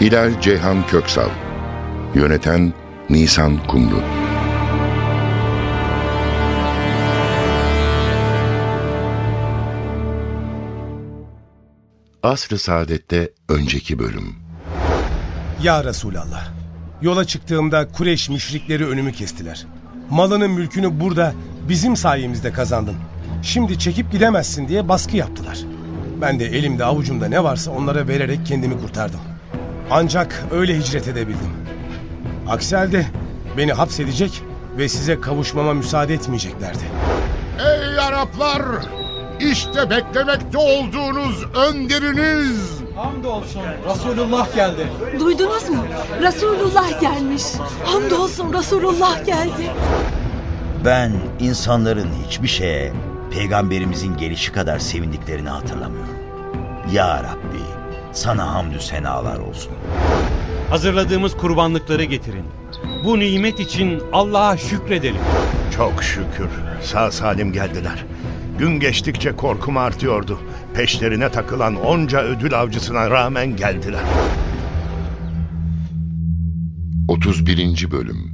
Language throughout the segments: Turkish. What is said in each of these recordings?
Hilal Ceyhan Köksal Yöneten Nisan Kumru Asr-ı Saadet'te önceki bölüm Ya Resulallah, yola çıktığımda Kureş müşrikleri önümü kestiler. Malının mülkünü burada bizim sayemizde kazandın. Şimdi çekip gidemezsin diye baskı yaptılar. Ben de elimde avucumda ne varsa onlara vererek kendimi kurtardım. Ancak öyle hicret edebildim. Aksi halde beni hapsedecek ve size kavuşmama müsaade etmeyeceklerdi. Ey Araplar! İşte beklemekte olduğunuz önderiniz! Hamdolsun Resulullah geldi. Duydunuz mu? Resulullah gelmiş. Hamdolsun Resulullah geldi. Ben insanların hiçbir şeye peygamberimizin gelişi kadar sevindiklerini hatırlamıyorum. Ya Rabbi sana hamdü senalar olsun. Hazırladığımız kurbanlıkları getirin. Bu nimet için Allah'a şükredelim. Çok şükür sağ salim geldiler. Gün geçtikçe korkum artıyordu. Peşlerine takılan onca ödül avcısına rağmen geldiler. 31. Bölüm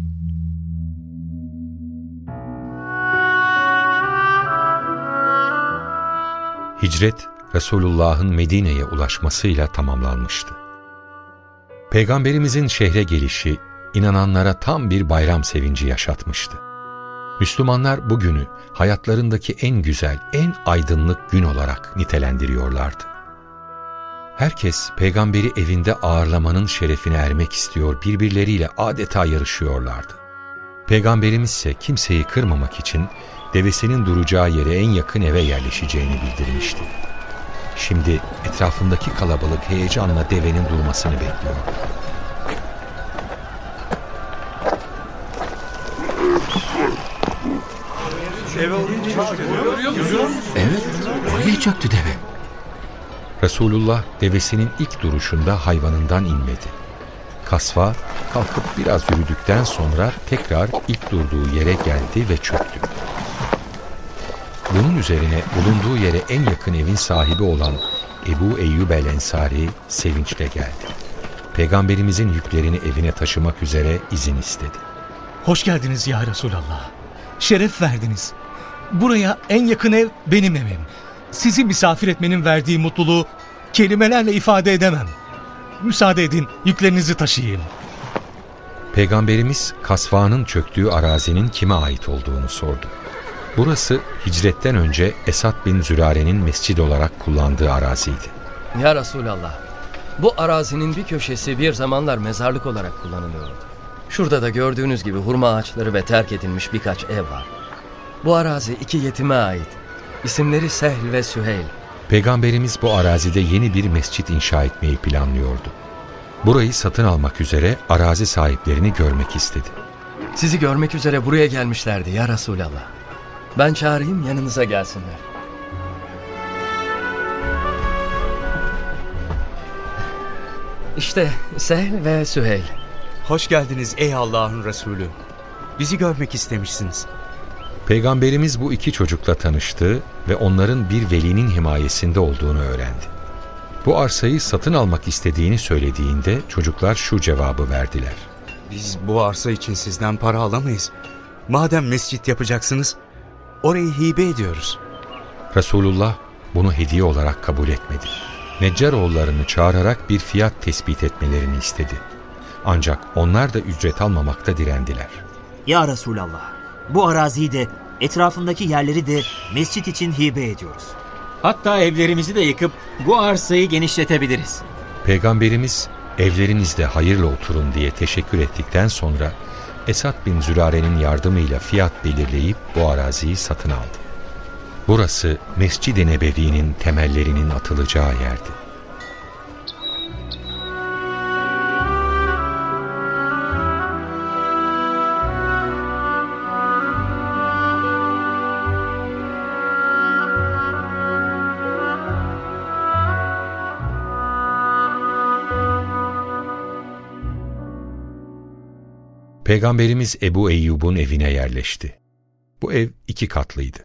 Hicret, Resulullah'ın Medine'ye ulaşmasıyla tamamlanmıştı. Peygamberimizin şehre gelişi, inananlara tam bir bayram sevinci yaşatmıştı. Müslümanlar bugünü hayatlarındaki en güzel, en aydınlık gün olarak nitelendiriyorlardı. Herkes peygamberi evinde ağırlamanın şerefine ermek istiyor, birbirleriyle adeta yarışıyorlardı. Peygamberimiz ise kimseyi kırmamak için devesinin duracağı yere en yakın eve yerleşeceğini bildirmişti. Şimdi etrafındaki kalabalık heyecanla devenin durmasını bekliyor. Evet, oraya çöktü deve. Resulullah devesinin ilk duruşunda hayvanından inmedi. Kasva kalkıp biraz yürüdükten sonra tekrar ilk durduğu yere geldi ve çöktü. Bunun üzerine bulunduğu yere en yakın evin sahibi olan Ebu Eyyub el Ensari sevinçle geldi. Peygamberimizin yüklerini evine taşımak üzere izin istedi. Hoş geldiniz ya Resulallah. Şeref verdiniz. Buraya en yakın ev benim evim. Sizi misafir etmenin verdiği mutluluğu kelimelerle ifade edemem. Müsaade edin yüklerinizi taşıyayım. Peygamberimiz kasvanın çöktüğü arazinin kime ait olduğunu sordu. Burası hicretten önce Esad bin Zürare'nin mescid olarak kullandığı araziydi. Ya Resulallah, bu arazinin bir köşesi bir zamanlar mezarlık olarak kullanılıyordu. Şurada da gördüğünüz gibi hurma ağaçları ve terk edilmiş birkaç ev var. Bu arazi iki yetime ait. İsimleri Sehl ve Süheyl. Peygamberimiz bu arazide yeni bir mescit inşa etmeyi planlıyordu. Burayı satın almak üzere arazi sahiplerini görmek istedi. Sizi görmek üzere buraya gelmişlerdi ya Resulallah. Ben çağırayım yanınıza gelsinler. İşte Sehl ve Süheyl. Hoş geldiniz ey Allah'ın Resulü. Bizi görmek istemişsiniz. Peygamberimiz bu iki çocukla tanıştı ve onların bir velinin himayesinde olduğunu öğrendi. Bu arsayı satın almak istediğini söylediğinde çocuklar şu cevabı verdiler. Biz bu arsa için sizden para alamayız. Madem mescit yapacaksınız, orayı hibe ediyoruz. Resulullah bunu hediye olarak kabul etmedi. Neccaroğullarını çağırarak bir fiyat tespit etmelerini istedi. Ancak onlar da ücret almamakta direndiler. Ya Resulallah, bu araziyi de etrafındaki yerleri de mescit için hibe ediyoruz. Hatta evlerimizi de yıkıp bu arsayı genişletebiliriz. Peygamberimiz evlerinizde hayırla oturun diye teşekkür ettikten sonra Esad bin Zürare'nin yardımıyla fiyat belirleyip bu araziyi satın aldı. Burası Mescid-i Nebevi'nin temellerinin atılacağı yerdi. Peygamberimiz Ebu Eyyub'un evine yerleşti. Bu ev iki katlıydı.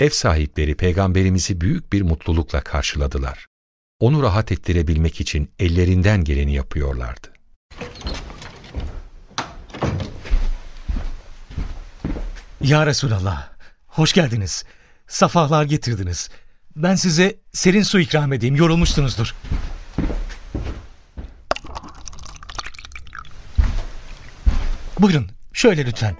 Ev sahipleri peygamberimizi büyük bir mutlulukla karşıladılar. Onu rahat ettirebilmek için ellerinden geleni yapıyorlardı. Ya Resulallah, hoş geldiniz. Safalar getirdiniz. Ben size serin su ikram edeyim, yorulmuşsunuzdur. Buyurun, şöyle lütfen.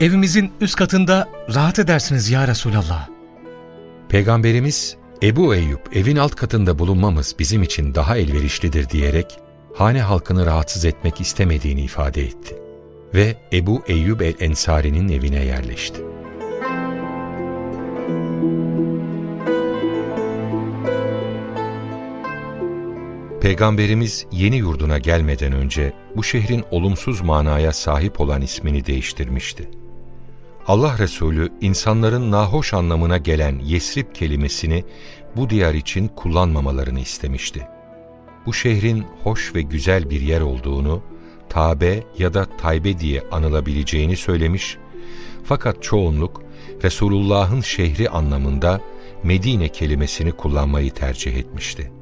Evimizin üst katında rahat edersiniz ya Resulallah. Peygamberimiz Ebu Eyyub evin alt katında bulunmamız bizim için daha elverişlidir diyerek hane halkını rahatsız etmek istemediğini ifade etti ve Ebu Eyyub el-Ensari'nin evine yerleşti. Peygamberimiz yeni yurduna gelmeden önce bu şehrin olumsuz manaya sahip olan ismini değiştirmişti. Allah Resulü insanların nahoş anlamına gelen Yesrib kelimesini bu diyar için kullanmamalarını istemişti. Bu şehrin hoş ve güzel bir yer olduğunu, Tabe ya da Taybe diye anılabileceğini söylemiş, fakat çoğunluk Resulullah'ın şehri anlamında Medine kelimesini kullanmayı tercih etmişti.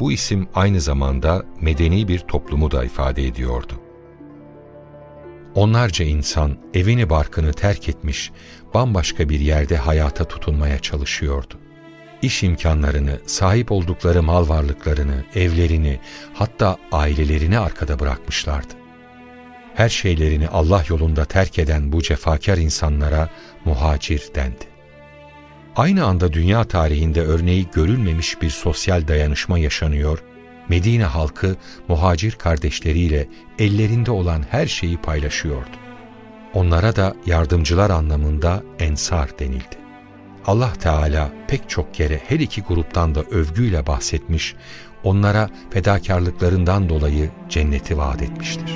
Bu isim aynı zamanda medeni bir toplumu da ifade ediyordu. Onlarca insan evini barkını terk etmiş, bambaşka bir yerde hayata tutunmaya çalışıyordu. İş imkanlarını, sahip oldukları mal varlıklarını, evlerini, hatta ailelerini arkada bırakmışlardı. Her şeylerini Allah yolunda terk eden bu cefakar insanlara muhacir dendi. Aynı anda dünya tarihinde örneği görülmemiş bir sosyal dayanışma yaşanıyor Medine halkı muhacir kardeşleriyle ellerinde olan her şeyi paylaşıyordu. Onlara da yardımcılar anlamında ensar denildi. Allah Teala pek çok kere her iki gruptan da övgüyle bahsetmiş, onlara fedakarlıklarından dolayı cenneti vaat etmiştir.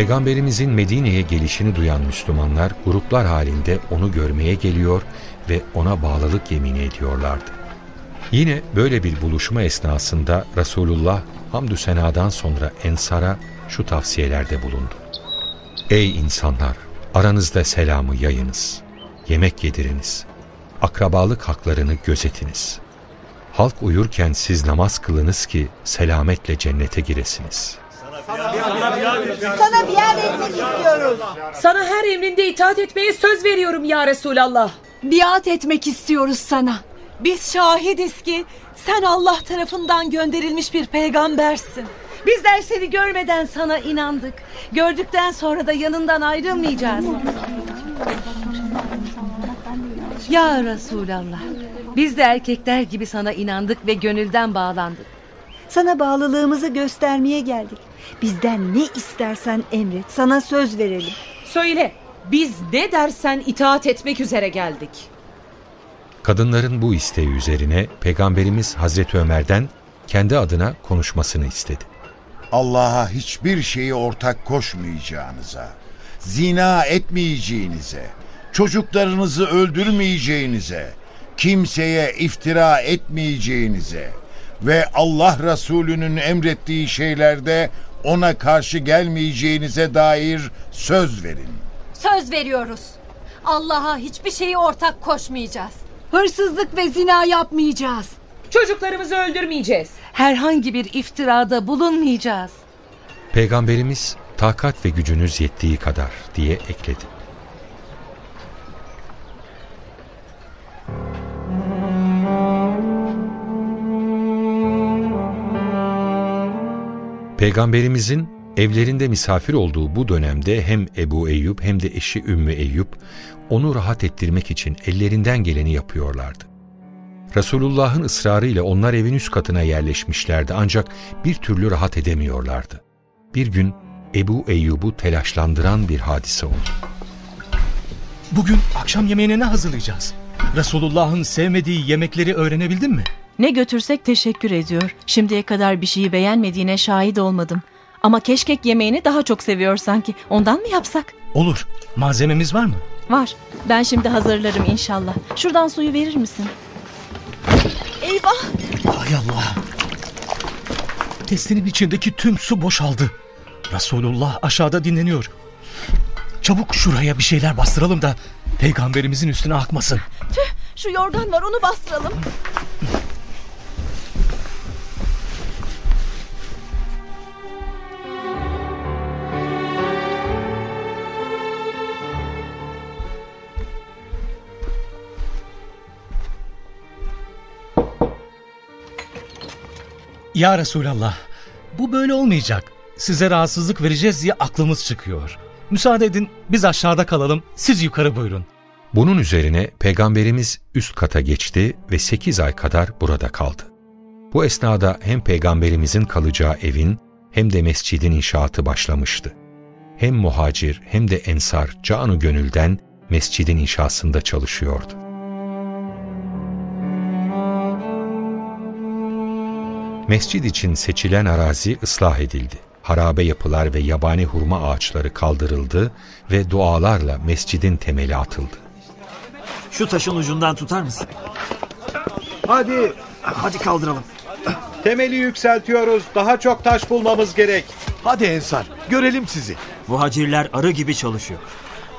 Peygamberimizin Medine'ye gelişini duyan Müslümanlar gruplar halinde onu görmeye geliyor ve ona bağlılık yemini ediyorlardı. Yine böyle bir buluşma esnasında Resulullah hamdü senadan sonra Ensar'a şu tavsiyelerde bulundu. Ey insanlar! Aranızda selamı yayınız, yemek yediriniz, akrabalık haklarını gözetiniz. Halk uyurken siz namaz kılınız ki selametle cennete giresiniz.'' Sana biat etmek istiyoruz. Sana her emrinde itaat etmeye söz veriyorum ya Resulallah. Biat etmek istiyoruz sana. Biz şahidiz ki sen Allah tarafından gönderilmiş bir peygambersin. Bizler seni görmeden sana inandık. Gördükten sonra da yanından ayrılmayacağız. Ya Resulallah. Biz de erkekler gibi sana inandık ve gönülden bağlandık. Sana bağlılığımızı göstermeye geldik. Bizden ne istersen emret. Sana söz verelim. Söyle. Biz ne dersen itaat etmek üzere geldik. Kadınların bu isteği üzerine Peygamberimiz Hazreti Ömer'den kendi adına konuşmasını istedi. Allah'a hiçbir şeyi ortak koşmayacağınıza, zina etmeyeceğinize, çocuklarınızı öldürmeyeceğinize, kimseye iftira etmeyeceğinize ve Allah Resulü'nün emrettiği şeylerde ona karşı gelmeyeceğinize dair söz verin. Söz veriyoruz. Allah'a hiçbir şeyi ortak koşmayacağız. Hırsızlık ve zina yapmayacağız. Çocuklarımızı öldürmeyeceğiz. Herhangi bir iftirada bulunmayacağız. Peygamberimiz takat ve gücünüz yettiği kadar diye ekledi. Peygamberimizin evlerinde misafir olduğu bu dönemde hem Ebu Eyyub hem de eşi Ümmü Eyyub onu rahat ettirmek için ellerinden geleni yapıyorlardı. Resulullah'ın ısrarıyla onlar evin üst katına yerleşmişlerdi ancak bir türlü rahat edemiyorlardı. Bir gün Ebu Eyyub'u telaşlandıran bir hadise oldu. Bugün akşam yemeğine ne hazırlayacağız? Resulullah'ın sevmediği yemekleri öğrenebildin mi? Ne götürsek teşekkür ediyor. Şimdiye kadar bir şeyi beğenmediğine şahit olmadım. Ama keşkek yemeğini daha çok seviyor sanki. Ondan mı yapsak? Olur. Malzememiz var mı? Var. Ben şimdi hazırlarım inşallah. Şuradan suyu verir misin? Eyvah! Hay Allah. Testinin içindeki tüm su boşaldı. Resulullah aşağıda dinleniyor. Çabuk şuraya bir şeyler bastıralım da peygamberimizin üstüne akmasın. Tüh! Şu yorgan var onu bastıralım. Ya Resulallah, bu böyle olmayacak. Size rahatsızlık vereceğiz diye aklımız çıkıyor. Müsaade edin biz aşağıda kalalım, siz yukarı buyurun. Bunun üzerine peygamberimiz üst kata geçti ve 8 ay kadar burada kaldı. Bu esnada hem peygamberimizin kalacağı evin hem de mescidin inşaatı başlamıştı. Hem muhacir hem de ensar canı gönülden mescidin inşasında çalışıyordu. Mescid için seçilen arazi ıslah edildi. Harabe yapılar ve yabani hurma ağaçları kaldırıldı ve dualarla mescidin temeli atıldı. Şu taşın ucundan tutar mısın? Hadi. Hadi kaldıralım. Temeli yükseltiyoruz. Daha çok taş bulmamız gerek. Hadi Ensar. Görelim sizi. Muhacirler arı gibi çalışıyor.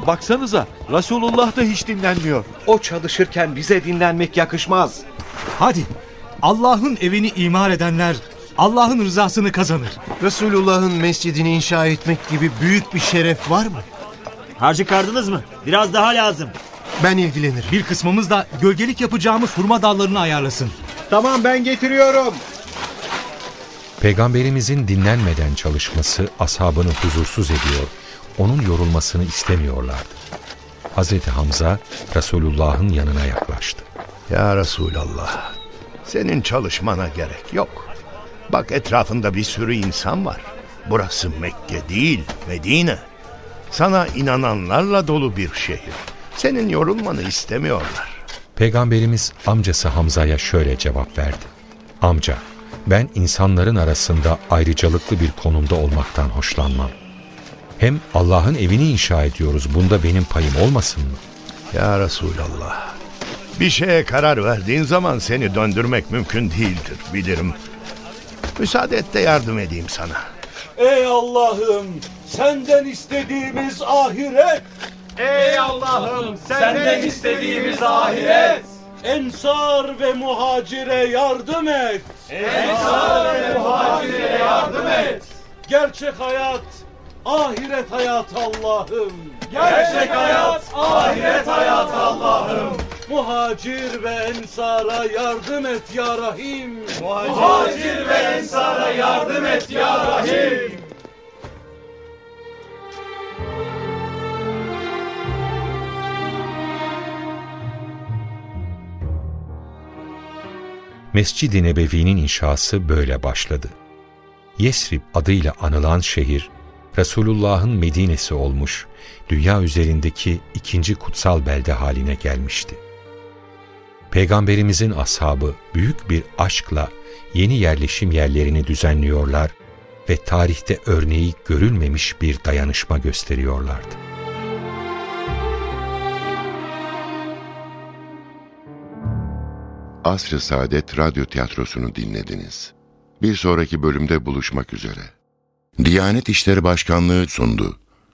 Baksanıza Resulullah da hiç dinlenmiyor. O çalışırken bize dinlenmek yakışmaz. Hadi Allah'ın evini imar edenler Allah'ın rızasını kazanır. Resulullah'ın mescidini inşa etmek gibi büyük bir şeref var mı? Harcı kardınız mı? Biraz daha lazım. Ben ilgilenirim. Bir kısmımız da gölgelik yapacağımız hurma dallarını ayarlasın. Tamam ben getiriyorum. Peygamberimizin dinlenmeden çalışması ashabını huzursuz ediyor, onun yorulmasını istemiyorlardı. Hazreti Hamza Resulullah'ın yanına yaklaştı. Ya Resulallah, senin çalışmana gerek yok. Bak etrafında bir sürü insan var. Burası Mekke değil, Medine. Sana inananlarla dolu bir şehir. Senin yorulmanı istemiyorlar. Peygamberimiz amcası Hamza'ya şöyle cevap verdi. Amca, ben insanların arasında ayrıcalıklı bir konumda olmaktan hoşlanmam. Hem Allah'ın evini inşa ediyoruz. Bunda benim payım olmasın mı? Ya Resulallah. Bir şeye karar verdiğin zaman seni döndürmek mümkün değildir bilirim. Müsaade et de yardım edeyim sana. Ey Allah'ım senden istediğimiz ahiret. Ey Allah'ım senden istediğimiz ahiret. Ensar ve muhacire yardım et. Ensar ve muhacire yardım et. Gerçek hayat, ahiret hayat Allah'ım. Gerçek hayat, ahiret hayat Allah'ım. Muhacir ve ensara yardım et ya Rahim. Muhacir ve ensara yardım et ya Rahim. Mescid-i Nebevi'nin inşası böyle başladı. Yesrib adıyla anılan şehir, Resulullah'ın Medine'si olmuş, dünya üzerindeki ikinci kutsal belde haline gelmişti. Peygamberimizin ashabı büyük bir aşkla yeni yerleşim yerlerini düzenliyorlar ve tarihte örneği görülmemiş bir dayanışma gösteriyorlardı. Asr-ı Saadet Radyo Tiyatrosu'nu dinlediniz. Bir sonraki bölümde buluşmak üzere. Diyanet İşleri Başkanlığı sundu.